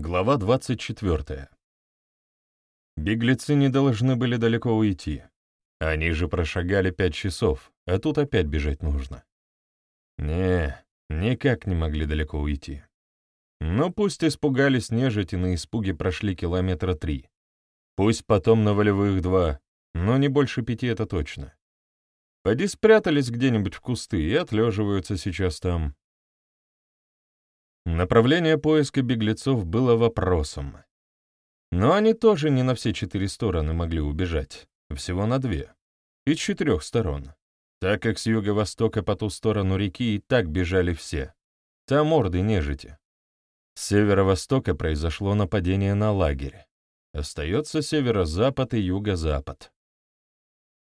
Глава 24. Беглецы не должны были далеко уйти. Они же прошагали пять часов, а тут опять бежать нужно. Не, никак не могли далеко уйти. Но пусть испугались нежити, на испуге прошли километра три. Пусть потом на волевых два, но не больше пяти это точно. Поди спрятались где-нибудь в кусты и отлеживаются сейчас там. Направление поиска беглецов было вопросом. Но они тоже не на все четыре стороны могли убежать, всего на две. И с четырех сторон, так как с юго-востока по ту сторону реки и так бежали все. Там морды нежити. С северо-востока произошло нападение на лагерь. Остается северо-запад и юго-запад.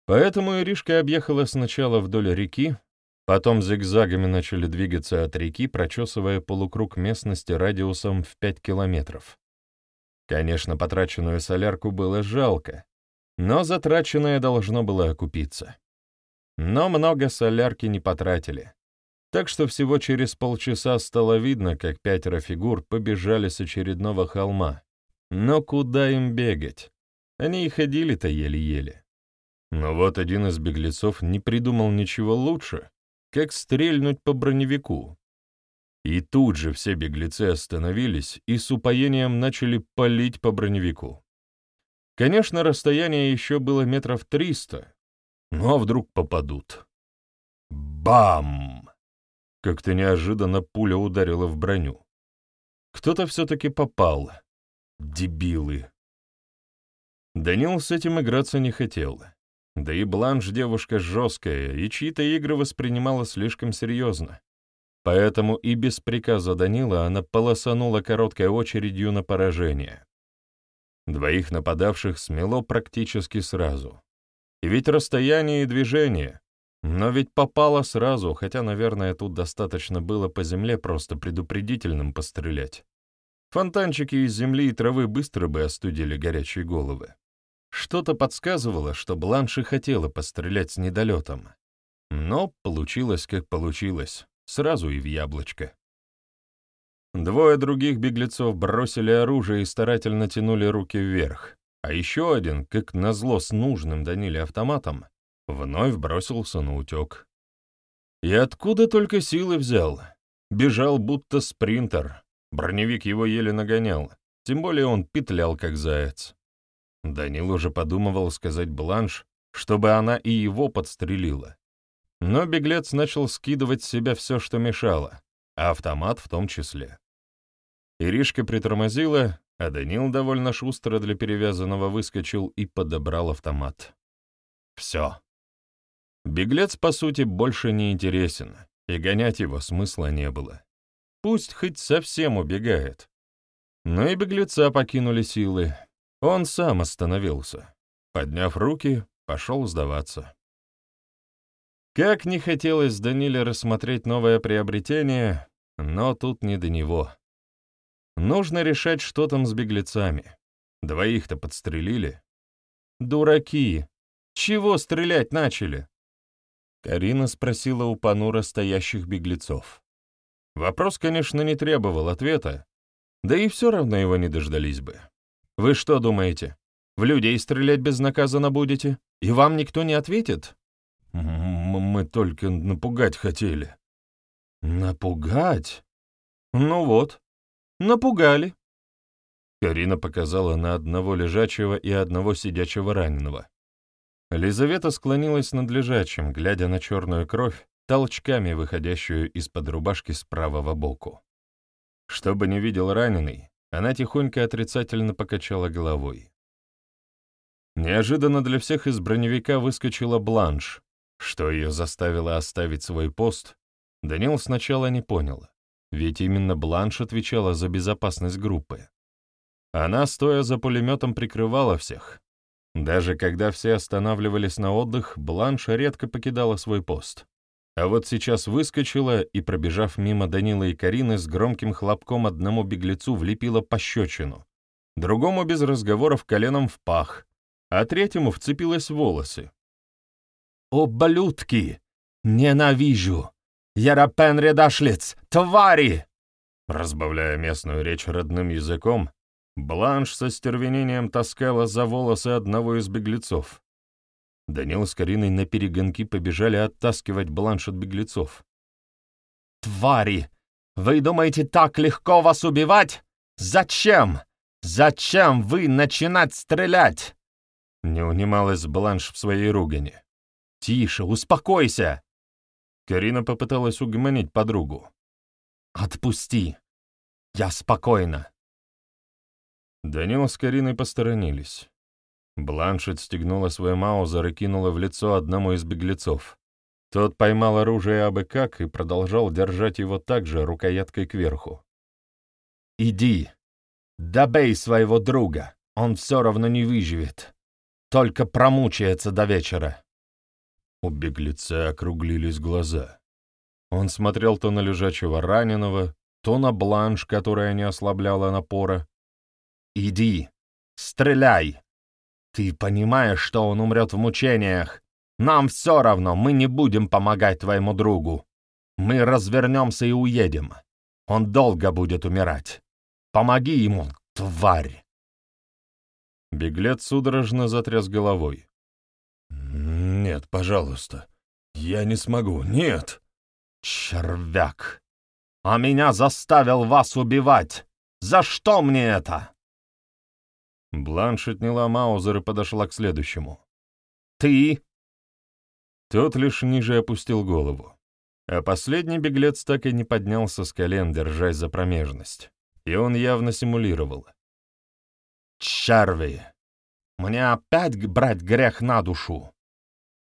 Поэтому Иришка объехала сначала вдоль реки, Потом зигзагами начали двигаться от реки, прочесывая полукруг местности радиусом в 5 километров. Конечно, потраченную солярку было жалко, но затраченное должно было окупиться. Но много солярки не потратили, так что всего через полчаса стало видно, как пятеро фигур побежали с очередного холма. Но куда им бегать? Они и ходили-то еле-еле. Но вот один из беглецов не придумал ничего лучше, как стрельнуть по броневику. И тут же все беглецы остановились и с упоением начали палить по броневику. Конечно, расстояние еще было метров триста, но вдруг попадут. Бам! Как-то неожиданно пуля ударила в броню. Кто-то все-таки попал. Дебилы. Данил с этим играться не хотел. Да и Бланш девушка жесткая, и чьи-то игры воспринимала слишком серьезно. Поэтому и без приказа Данила она полосанула короткой очередью на поражение. Двоих нападавших смело практически сразу. И ведь расстояние и движение. Но ведь попало сразу, хотя, наверное, тут достаточно было по земле просто предупредительным пострелять. Фонтанчики из земли и травы быстро бы остудили горячие головы. Что-то подсказывало, что Бланши хотела пострелять с недолетом. Но получилось, как получилось, сразу и в яблочко. Двое других беглецов бросили оружие и старательно тянули руки вверх, а еще один, как назло с нужным Даниле автоматом, вновь бросился на утек. И откуда только силы взял? Бежал будто спринтер, броневик его еле нагонял, тем более он петлял, как заяц. Данил уже подумывал сказать Бланш, чтобы она и его подстрелила. Но беглец начал скидывать с себя все, что мешало, а автомат в том числе. Иришка притормозила, а Данил довольно шустро для перевязанного выскочил и подобрал автомат. Все. Беглец, по сути, больше не интересен, и гонять его смысла не было. Пусть хоть совсем убегает. Но и беглеца покинули силы, он сам остановился. Подняв руки, пошел сдаваться. Как не хотелось Даниле рассмотреть новое приобретение, но тут не до него. Нужно решать, что там с беглецами. Двоих-то подстрелили. Дураки! Чего стрелять начали? Карина спросила у понуро стоящих беглецов. Вопрос, конечно, не требовал ответа, да и все равно его не дождались бы. Вы что думаете, в людей стрелять безнаказанно будете? И вам никто не ответит? Мы только напугать хотели. Напугать? Ну вот, напугали. Карина показала на одного лежачего и одного сидячего раненого. Лизавета склонилась над лежачим, глядя на черную кровь, толчками выходящую из-под рубашки с правого боку. Чтобы не видел раненый, она тихонько отрицательно покачала головой. Неожиданно для всех из броневика выскочила бланш, что ее заставило оставить свой пост. Данил сначала не понял, ведь именно бланш отвечала за безопасность группы. Она, стоя за пулеметом, прикрывала всех. Даже когда все останавливались на отдых, бланш редко покидала свой пост. А вот сейчас выскочила и, пробежав мимо Данила и Карины, с громким хлопком одному беглецу влепила пощечину, другому без разговоров коленом в пах, а третьему вцепилась в волосы. «Ублюдки! Ненавижу! Ярапен Редашлиц! Твари!» Разбавляя местную речь родным языком, Бланш со стервенением таскала за волосы одного из беглецов. Данил с Кариной на перегонки побежали оттаскивать Бланш от беглецов. «Твари! Вы думаете, так легко вас убивать? Зачем? Зачем вы начинать стрелять?» Не унималась Бланш в своей ругани. «Тише, успокойся!» Карина попыталась угомонить подругу. «Отпусти! Я спокойна!» Данил с Кариной посторонились. Бланш отстегнула свой маузер и кинула в лицо одному из беглецов. Тот поймал оружие абы как и продолжал держать его так же, рукояткой кверху. «Иди, добей своего друга, он все равно не выживет, только промучается до вечера». У беглеца округлились глаза. Он смотрел то на лежачего раненого, то на бланш, которая не ослабляла напора. «Иди, стреляй! Ты понимаешь, что он умрет в мучениях? Нам все равно, мы не будем помогать твоему другу. Мы развернемся и уедем. Он долго будет умирать. Помоги ему, тварь!» Беглец судорожно затряс головой. «Нет, пожалуйста. Я не смогу. Нет!» «Червяк! А меня заставил вас убивать! За что мне это?» Бланш отняла Маузер и подошла к следующему. «Ты?» Тот лишь ниже опустил голову. А последний беглец так и не поднялся с колен, держась за промежность. И он явно симулировал. «Черви! Мне опять брать грех на душу!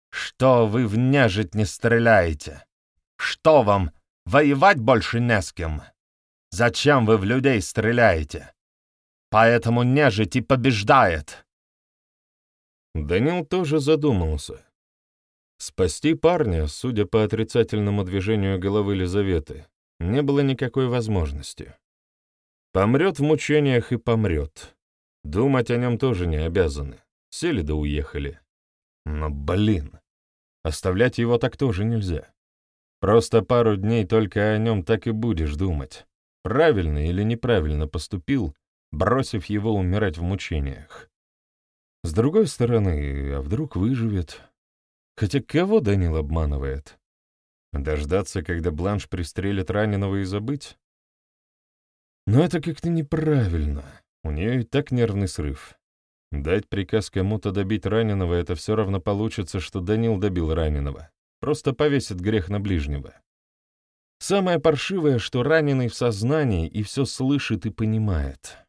Что вы в нежить не стреляете? Что вам, воевать больше не с кем? Зачем вы в людей стреляете? Поэтому нежить и побеждает!» Данил тоже задумался. Спасти парня, судя по отрицательному движению головы Лизаветы, не было никакой возможности. Помрет в мучениях и помрет. Думать о нем тоже не обязаны. Сели да уехали. Но, блин, оставлять его так тоже нельзя. Просто пару дней только о нем так и будешь думать. Правильно или неправильно поступил, бросив его умирать в мучениях. С другой стороны, а вдруг выживет? Хотя кого Данил обманывает? Дождаться, когда Бланш пристрелит раненого и забыть? Но это как-то неправильно. У нее и так нервный срыв. Дать приказ кому-то добить раненого — это все равно получится, что Данил добил раненого. Просто повесит грех на ближнего. Самое паршивое, что раненый в сознании и все слышит и понимает.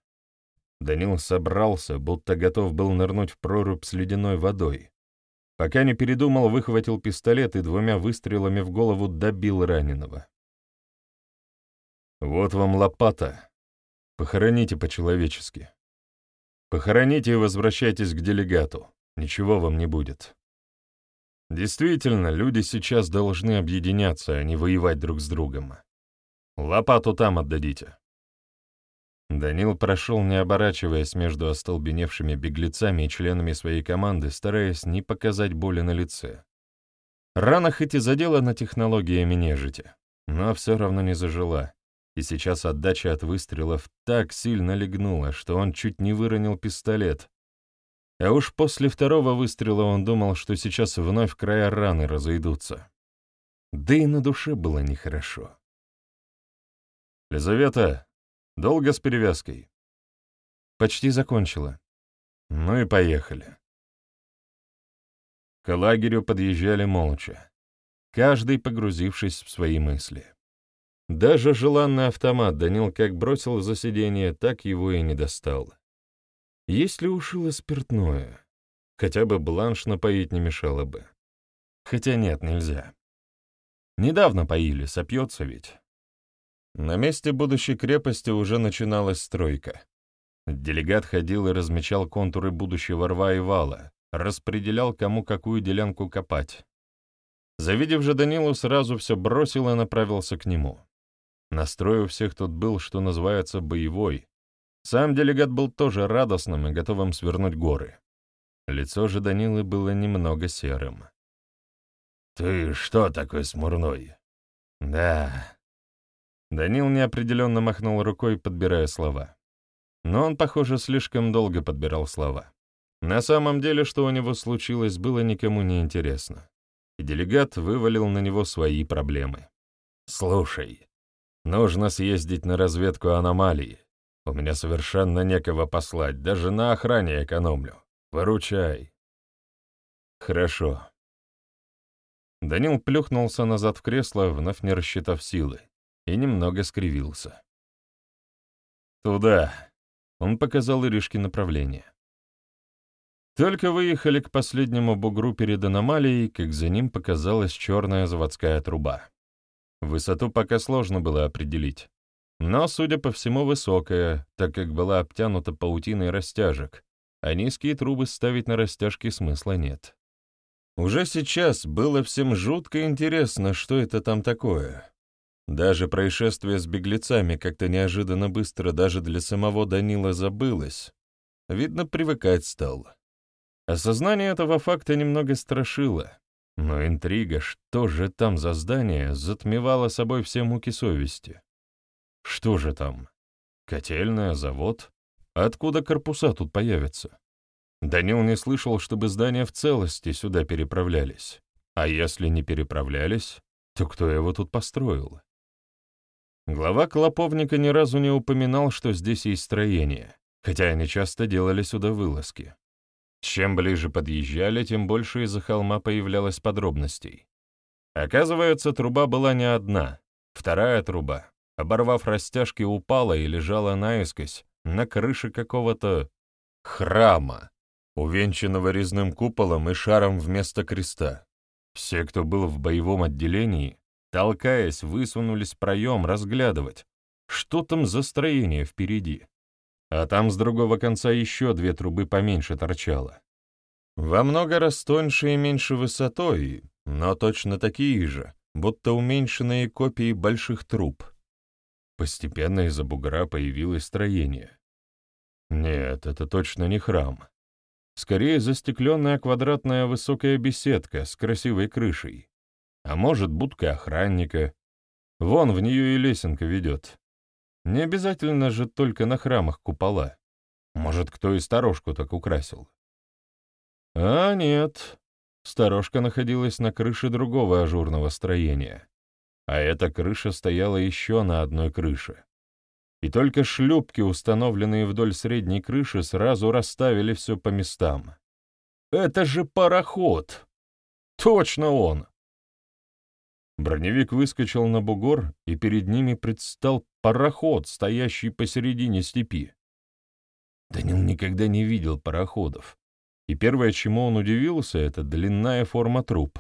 Данил собрался, будто готов был нырнуть в прорубь с ледяной водой. Пока не передумал, выхватил пистолет и двумя выстрелами в голову добил раненого. «Вот вам лопата. Похороните по-человечески. Похороните и возвращайтесь к делегату. Ничего вам не будет. Действительно, люди сейчас должны объединяться, а не воевать друг с другом. Лопату там отдадите». Данил прошел, не оборачиваясь между остолбеневшими беглецами и членами своей команды, стараясь не показать боли на лице. Рана хоть и задела на технологиями нежити, но все равно не зажила, и сейчас отдача от выстрелов так сильно легнула, что он чуть не выронил пистолет. А уж после второго выстрела он думал, что сейчас вновь края раны разойдутся. Да и на душе было нехорошо. «Лизавета, Долго с перевязкой? Почти закончила. Ну и поехали. К лагерю подъезжали молча, каждый погрузившись в свои мысли. Даже желанный автомат Данил как бросил за сиденье, так его и не достал. Есть ли ушило спиртное? Хотя бы бланш напоить не мешало бы. Хотя нет, нельзя. Недавно поили, сопьется ведь. На месте будущей крепости уже начиналась стройка. Делегат ходил и размечал контуры будущего рва и вала, распределял, кому какую делянку копать. Завидев же Данилу, сразу все бросил и направился к нему. Настрой у всех тут был, что называется, боевой. Сам делегат был тоже радостным и готовым свернуть горы. Лицо же Данилы было немного серым. «Ты что такой смурной?» «Да, Данил неопределенно махнул рукой, подбирая слова. Но он, похоже, слишком долго подбирал слова. На самом деле, что у него случилось, было никому не интересно. И делегат вывалил на него свои проблемы. «Слушай, нужно съездить на разведку аномалии. У меня совершенно некого послать, даже на охране экономлю. Выручай». «Хорошо». Данил плюхнулся назад в кресло, вновь не рассчитав силы, и немного скривился. «Туда», — он показал Иришке направление. Только выехали к последнему бугру перед аномалией, как за ним показалась черная заводская труба. Высоту пока сложно было определить, но, судя по всему, высокая, так как была обтянута паутиной растяжек, а низкие трубы ставить на растяжки смысла нет. Уже сейчас было всем жутко интересно, что это там такое. Даже происшествие с беглецами как-то неожиданно быстро даже для самого Данила забылось. Видно, привыкать стал. Осознание этого факта немного страшило, но интрига, что же там за здание, затмевала собой все муки совести. Что же там? Котельная, завод? Откуда корпуса тут появятся? Данил не слышал, чтобы здания в целости сюда переправлялись. А если не переправлялись, то кто его тут построил? Глава Клоповника ни разу не упоминал, что здесь есть строение, хотя они часто делали сюда вылазки. Чем ближе подъезжали, тем больше из-за холма появлялось подробностей. Оказывается, труба была не одна. Вторая труба, оборвав растяжки, упала и лежала наискось на крыше какого-то храма, увенчанного резным куполом и шаром вместо креста. Все, кто был в боевом отделении, толкаясь, высунулись в проем разглядывать, что там за строение впереди а там с другого конца еще две трубы поменьше торчало. Во много раз тоньше и меньше высотой, но точно такие же, будто уменьшенные копии больших труб. Постепенно из-за бугра появилось строение. Нет, это точно не храм. Скорее, застекленная квадратная высокая беседка с красивой крышей. А может, будка охранника. Вон в нее и лесенка ведет. Не обязательно же только на храмах купола. Может, кто и сторожку так украсил. А нет, сторожка находилась на крыше другого ажурного строения. А эта крыша стояла еще на одной крыше. И только шлюпки, установленные вдоль средней крыши, сразу расставили все по местам. «Это же пароход!» «Точно он!» Броневик выскочил на бугор, и перед ними предстал пароход, стоящий посередине степи. Данил никогда не видел пароходов, и первое, чему он удивился, это длинная форма труб.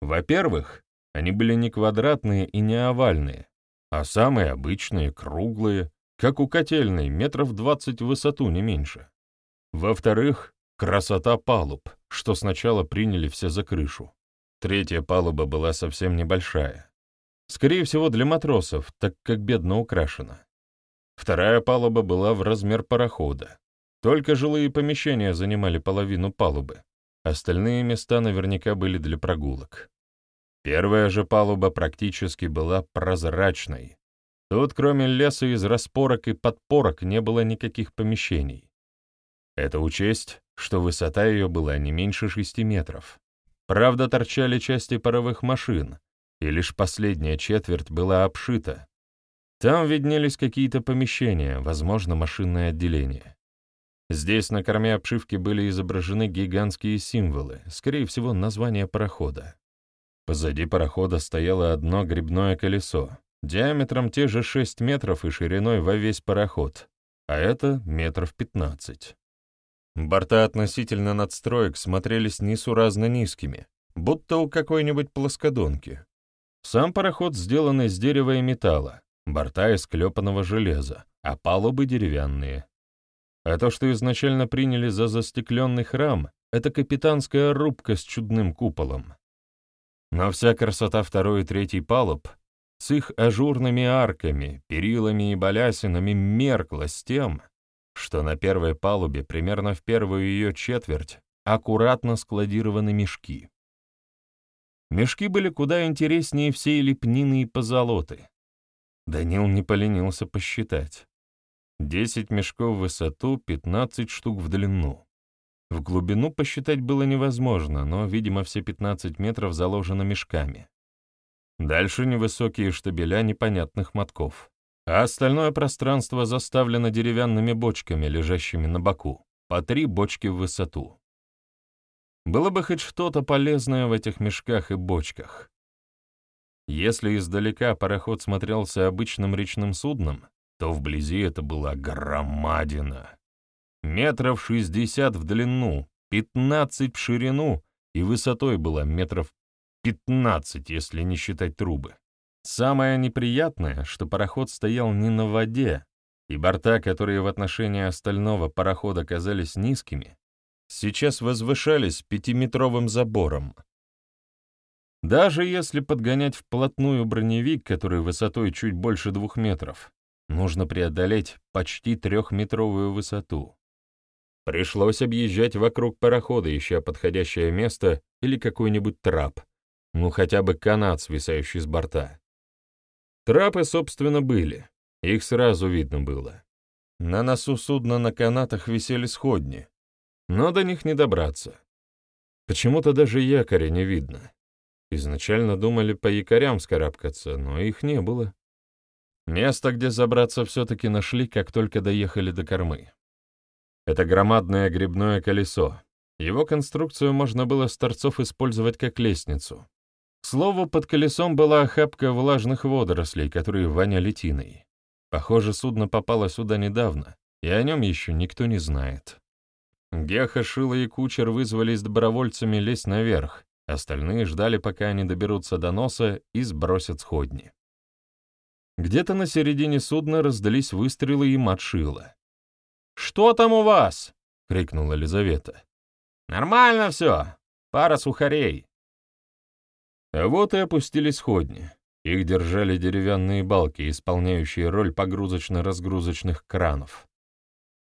Во-первых, они были не квадратные и не овальные, а самые обычные, круглые, как у котельной, метров двадцать в высоту, не меньше. Во-вторых, красота палуб, что сначала приняли все за крышу. Третья палуба была совсем небольшая. Скорее всего, для матросов, так как бедно украшена. Вторая палуба была в размер парохода. Только жилые помещения занимали половину палубы. Остальные места наверняка были для прогулок. Первая же палуба практически была прозрачной. Тут, кроме леса из распорок и подпорок, не было никаких помещений. Это учесть, что высота ее была не меньше шести метров. Правда, торчали части паровых машин, и лишь последняя четверть была обшита. Там виднелись какие-то помещения, возможно, машинное отделение. Здесь на корме обшивки были изображены гигантские символы, скорее всего, название парохода. Позади парохода стояло одно грибное колесо, диаметром те же 6 метров и шириной во весь пароход, а это метров 15. Борта относительно надстроек смотрелись несуразно низкими, будто у какой-нибудь плоскодонки. Сам пароход сделан из дерева и металла, борта из клепанного железа, а палубы деревянные. А то, что изначально приняли за застекленный храм, это капитанская рубка с чудным куполом. Но вся красота второй и третьей палуб с их ажурными арками, перилами и балясинами меркла с тем, что на первой палубе, примерно в первую ее четверть, аккуратно складированы мешки. Мешки были куда интереснее всей лепнины и позолоты. Данил не поленился посчитать. Десять мешков в высоту, пятнадцать штук в длину. В глубину посчитать было невозможно, но, видимо, все пятнадцать метров заложено мешками. Дальше невысокие штабеля непонятных мотков, а остальное пространство заставлено деревянными бочками, лежащими на боку, по три бочки в высоту. Было бы хоть что-то полезное в этих мешках и бочках. Если издалека пароход смотрелся обычным речным судном, то вблизи это была громадина. Метров шестьдесят в длину, пятнадцать в ширину, и высотой была метров Пятнадцать, если не считать трубы. Самое неприятное, что пароход стоял не на воде, и борта, которые в отношении остального парохода казались низкими, сейчас возвышались пятиметровым забором. Даже если подгонять вплотную броневик, который высотой чуть больше двух метров, нужно преодолеть почти трехметровую высоту. Пришлось объезжать вокруг парохода, ища подходящее место или какой-нибудь трап, ну, хотя бы канат, свисающий с борта. Трапы, собственно, были. Их сразу видно было. На носу судна на канатах висели сходни, но до них не добраться. Почему-то даже якоря не видно. Изначально думали по якорям скарабкаться, но их не было. Место, где забраться, все-таки нашли, как только доехали до кормы. Это громадное грибное колесо. Его конструкцию можно было с торцов использовать как лестницу. К слову, под колесом была охапка влажных водорослей, которые воняли тиной. Похоже, судно попало сюда недавно, и о нем еще никто не знает. Геха, Шила и Кучер вызвались добровольцами лезть наверх, остальные ждали, пока они доберутся до носа и сбросят сходни. Где-то на середине судна раздались выстрелы и мат Шила. «Что там у вас?» — крикнула Елизавета. «Нормально все. Пара сухарей. А вот и опустились сходни. Их держали деревянные балки, исполняющие роль погрузочно-разгрузочных кранов.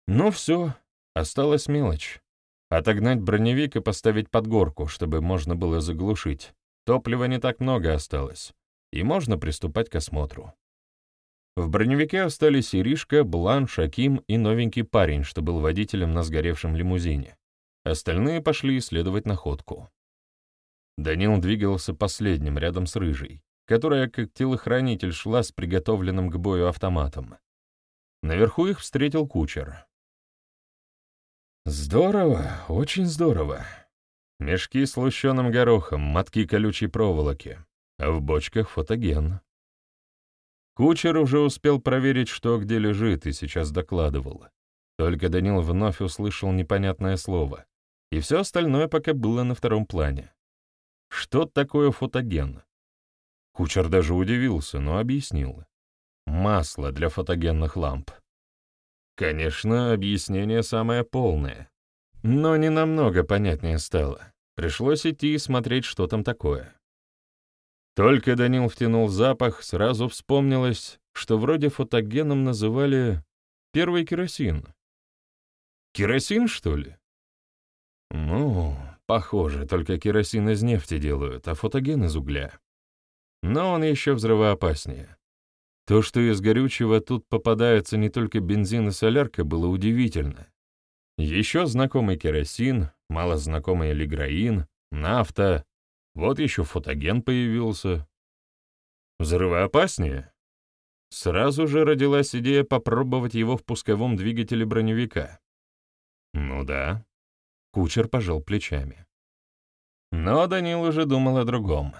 Ну все, осталась мелочь. Отогнать броневик и поставить под горку, чтобы можно было заглушить. Топлива не так много осталось, и можно приступать к осмотру. В броневике остались Иришка, Блан, Шаким и новенький парень, что был водителем на сгоревшем лимузине. Остальные пошли исследовать находку. Данил двигался последним рядом с Рыжей, которая как телохранитель шла с приготовленным к бою автоматом. Наверху их встретил кучер. «Здорово, очень здорово. Мешки с лущеным горохом, мотки колючей проволоки, а в бочках фотоген». Кучер уже успел проверить, что где лежит, и сейчас докладывал. Только Данил вновь услышал непонятное слово, и все остальное пока было на втором плане. Что такое фотоген? Кучер даже удивился, но объяснил. Масло для фотогенных ламп. Конечно, объяснение самое полное. Но не намного понятнее стало. Пришлось идти и смотреть, что там такое. Только Данил втянул запах, сразу вспомнилось, что вроде фотогеном называли первый керосин. Керосин, что ли? Ну, Похоже, только керосин из нефти делают, а фотоген из угля. Но он еще взрывоопаснее. То, что из горючего тут попадается не только бензин и солярка, было удивительно. Еще знакомый керосин, малознакомый лиграин, нафта, вот еще фотоген появился. Взрывоопаснее? Сразу же родилась идея попробовать его в пусковом двигателе броневика. Ну да, Кучер пожал плечами. Но Данил уже думал о другом.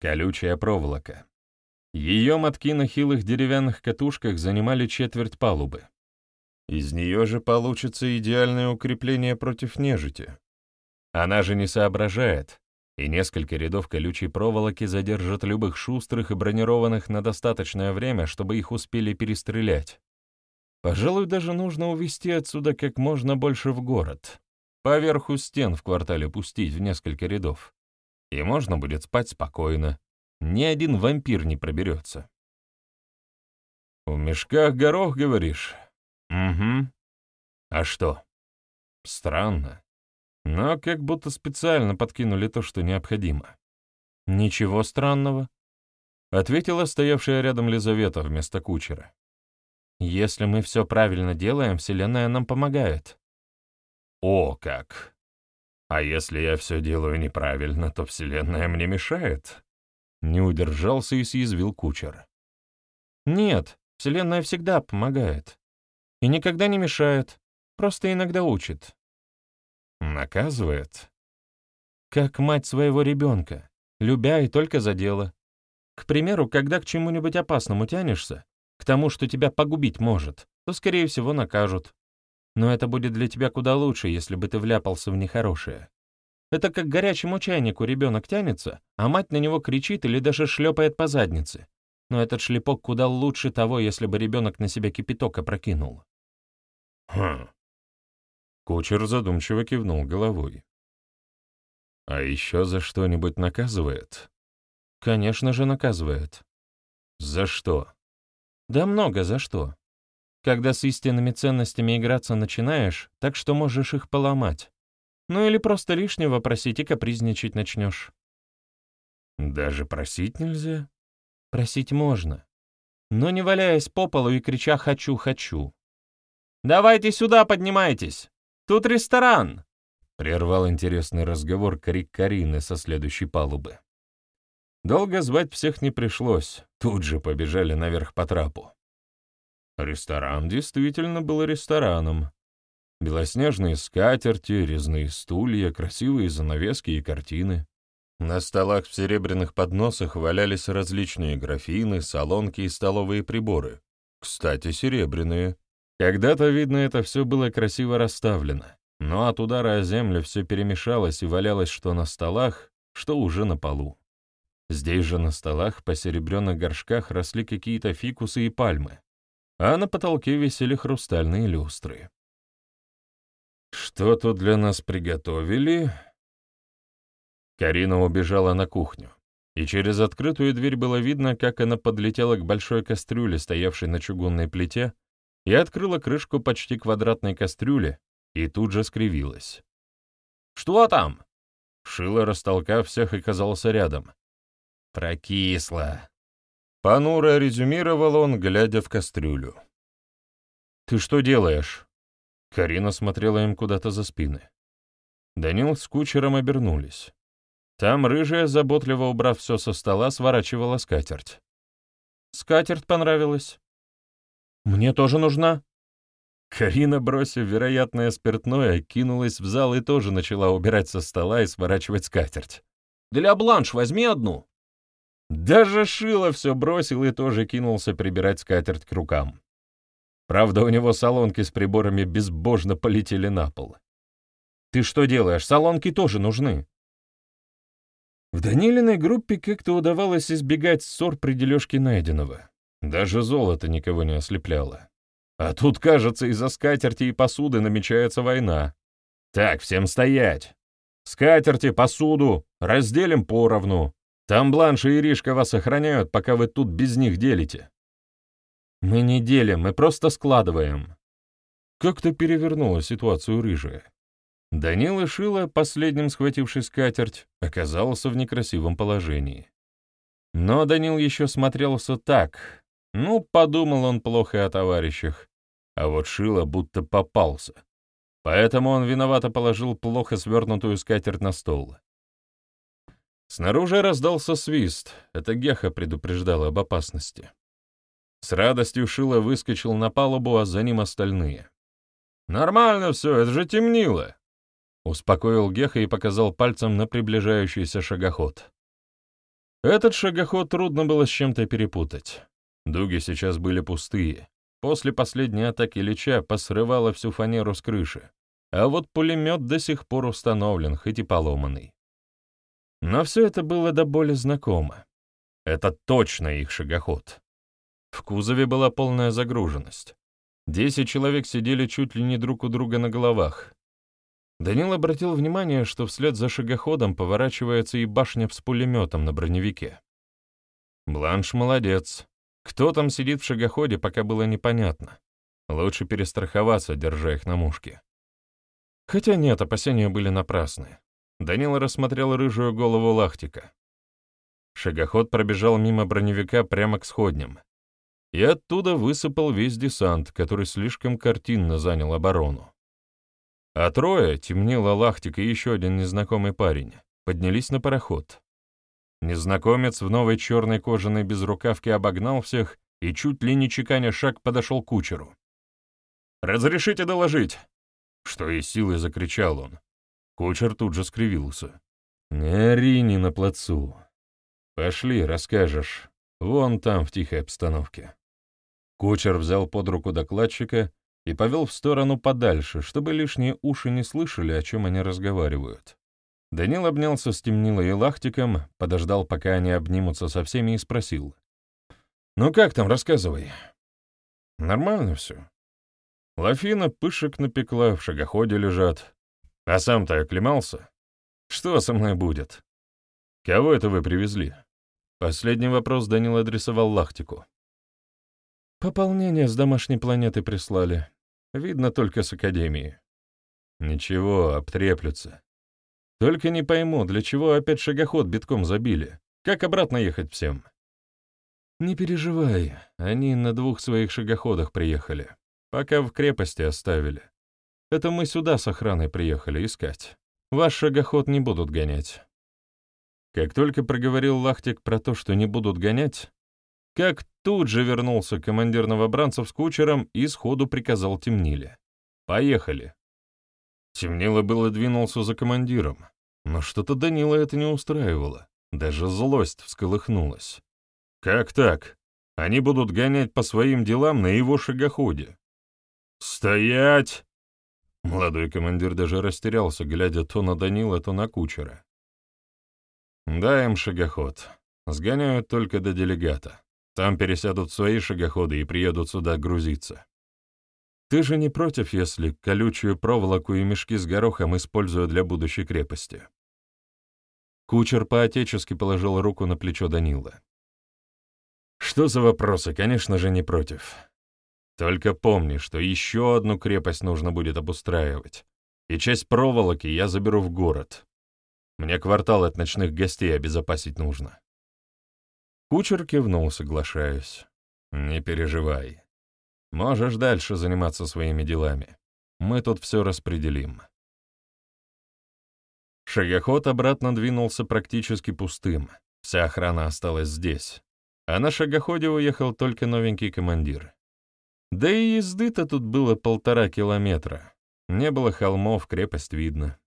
Колючая проволока. Ее мотки на хилых деревянных катушках занимали четверть палубы. Из нее же получится идеальное укрепление против нежити. Она же не соображает, и несколько рядов колючей проволоки задержат любых шустрых и бронированных на достаточное время, чтобы их успели перестрелять. Пожалуй, даже нужно увести отсюда как можно больше в город поверху стен в квартале пустить в несколько рядов. И можно будет спать спокойно. Ни один вампир не проберется. «В мешках горох, говоришь?» «Угу. А что?» «Странно. Но как будто специально подкинули то, что необходимо». «Ничего странного. ответила стоявшая рядом Лизавета вместо кучера. «Если мы все правильно делаем, Вселенная нам помогает». «О, как! А если я все делаю неправильно, то Вселенная мне мешает?» Не удержался и съязвил кучер. «Нет, Вселенная всегда помогает. И никогда не мешает, просто иногда учит». «Наказывает?» «Как мать своего ребенка, любя и только за дело. К примеру, когда к чему-нибудь опасному тянешься, к тому, что тебя погубить может, то, скорее всего, накажут. Но это будет для тебя куда лучше, если бы ты вляпался в нехорошее. Это как к горячему чайнику ребенок тянется, а мать на него кричит или даже шлепает по заднице. Но этот шлепок куда лучше того, если бы ребенок на себя кипяток опрокинул. Хм. Кучер задумчиво кивнул головой. А еще за что-нибудь наказывает? Конечно же, наказывает. За что? Да много за что. Когда с истинными ценностями играться начинаешь, так что можешь их поломать. Ну или просто лишнего просить и капризничать начнешь. Даже просить нельзя? Просить можно. Но не валяясь по полу и крича «хочу, хочу». «Давайте сюда поднимайтесь! Тут ресторан!» Прервал интересный разговор крик Карины со следующей палубы. Долго звать всех не пришлось, тут же побежали наверх по трапу. Ресторан действительно был рестораном. Белоснежные скатерти, резные стулья, красивые занавески и картины. На столах в серебряных подносах валялись различные графины, солонки и столовые приборы. Кстати, серебряные. Когда-то, видно, это все было красиво расставлено, но от удара о землю все перемешалось и валялось что на столах, что уже на полу. Здесь же на столах по серебряных горшках росли какие-то фикусы и пальмы, а на потолке висели хрустальные люстры. «Что тут для нас приготовили?» Карина убежала на кухню, и через открытую дверь было видно, как она подлетела к большой кастрюле, стоявшей на чугунной плите, и открыла крышку почти квадратной кастрюли, и тут же скривилась. «Что там?» Шила, растолкав всех, оказался рядом. «Прокисло», Понуро резюмировал он, глядя в кастрюлю. «Ты что делаешь?» Карина смотрела им куда-то за спины. Данил с кучером обернулись. Там рыжая, заботливо убрав все со стола, сворачивала скатерть. «Скатерть понравилась?» «Мне тоже нужна». Карина, бросив вероятное спиртное, кинулась в зал и тоже начала убирать со стола и сворачивать скатерть. «Для бланш возьми одну». Даже Шило все бросил и тоже кинулся прибирать скатерть к рукам. Правда, у него солонки с приборами безбожно полетели на пол. «Ты что делаешь? Солонки тоже нужны». В Данилиной группе как-то удавалось избегать ссор при дележке найденного. Даже золото никого не ослепляло. А тут, кажется, из-за скатерти и посуды намечается война. Так, всем стоять. Скатерти, посуду, разделим поровну. Там Бланш и Иришка вас охраняют, пока вы тут без них делите». «Мы не делим, мы просто складываем». Как-то перевернула ситуацию рыжая. Данил и Шила, последним схвативший скатерть, оказался в некрасивом положении. Но Данил еще смотрелся так. Ну, подумал он плохо о товарищах. А вот Шила будто попался. Поэтому он виновато положил плохо свернутую скатерть на стол. Снаружи раздался свист, это Геха предупреждала об опасности. С радостью Шила выскочил на палубу, а за ним остальные. «Нормально все, это же темнило!» Успокоил Геха и показал пальцем на приближающийся шагоход. Этот шагоход трудно было с чем-то перепутать. Дуги сейчас были пустые. После последней атаки Лича посрывало всю фанеру с крыши, а вот пулемет до сих пор установлен, хоть и поломанный. Но все это было до боли знакомо. Это точно их шагоход. В кузове была полная загруженность. Десять человек сидели чуть ли не друг у друга на головах. Данил обратил внимание, что вслед за шагоходом поворачивается и башня с пулеметом на броневике. Бланш молодец. Кто там сидит в шагоходе, пока было непонятно. Лучше перестраховаться, держа их на мушке. Хотя нет, опасения были напрасны. Данила рассмотрел рыжую голову Лахтика. Шагоход пробежал мимо броневика прямо к сходням, и оттуда высыпал весь десант, который слишком картинно занял оборону. А трое, темнила Лахтик и еще один незнакомый парень, поднялись на пароход. Незнакомец в новой черной кожаной безрукавке обогнал всех и чуть ли не чеканя шаг подошел к кучеру. «Разрешите доложить!» Что из силы закричал он. Кучер тут же скривился. «Не ори не на плацу. Пошли, расскажешь. Вон там, в тихой обстановке». Кучер взял под руку докладчика и повел в сторону подальше, чтобы лишние уши не слышали, о чем они разговаривают. Данил обнялся с Темнилой и Лахтиком, подождал, пока они обнимутся со всеми, и спросил. «Ну как там, рассказывай». «Нормально все. Лафина пышек напекла, в шагоходе лежат. А сам-то оклемался? Что со мной будет? Кого это вы привезли?» Последний вопрос Данил адресовал Лахтику. «Пополнение с домашней планеты прислали. Видно только с Академии». «Ничего, обтреплются. Только не пойму, для чего опять шагоход битком забили? Как обратно ехать всем?» «Не переживай, они на двух своих шагоходах приехали, пока в крепости оставили. Это мы сюда с охраной приехали искать. Ваш шагоход не будут гонять». Как только проговорил Лахтик про то, что не будут гонять, как тут же вернулся командир новобранцев с кучером и сходу приказал Темниле. «Поехали». Темнило было двинулся за командиром, но что-то Данила это не устраивало, даже злость всколыхнулась. Как так? Они будут гонять по своим делам на его шагоходе. «Стоять!» Молодой командир даже растерялся, глядя то на Данила, то на кучера. «Дай им шагоход. Сгоняют только до делегата. Там пересядут свои шагоходы и приедут сюда грузиться. Ты же не против, если колючую проволоку и мешки с горохом использую для будущей крепости?» Кучер по-отечески положил руку на плечо Данила. Что за вопросы? Конечно же, не против. Только помни, что еще одну крепость нужно будет обустраивать, и часть проволоки я заберу в город. Мне квартал от ночных гостей обезопасить нужно. Кучер кивнул, соглашаясь. «Не переживай. Можешь дальше заниматься своими делами. Мы тут все распределим». Шагоход обратно двинулся практически пустым. Вся охрана осталась здесь, а на шагоходе уехал только новенький командир. Да и езды-то тут было полтора километра. Не было холмов, крепость видно.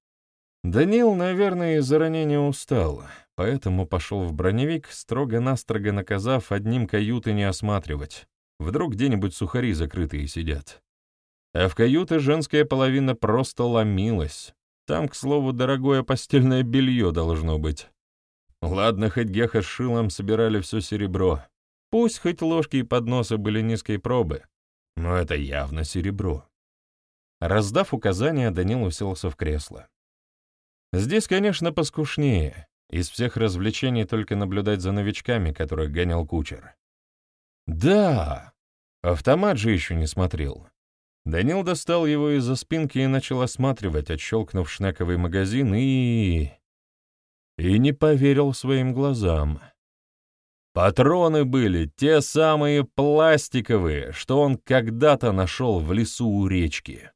Данил, наверное, из-за ранения устал, поэтому пошел в броневик, строго-настрого наказав одним каюты не осматривать. Вдруг где-нибудь сухари закрытые сидят. А в каюты женская половина просто ломилась. Там, к слову, дорогое постельное белье должно быть. Ладно, хоть Геха с Шилом собирали все серебро. Пусть хоть ложки и подносы были низкой пробы, но это явно серебро. Раздав указания, Данил уселся в кресло. Здесь, конечно, поскушнее. Из всех развлечений только наблюдать за новичками, которых гонял кучер. Да, автомат же еще не смотрел. Данил достал его из-за спинки и начал осматривать, отщелкнув шнековый магазин, и и не поверил своим глазам. Патроны были те самые пластиковые, что он когда-то нашел в лесу у речки.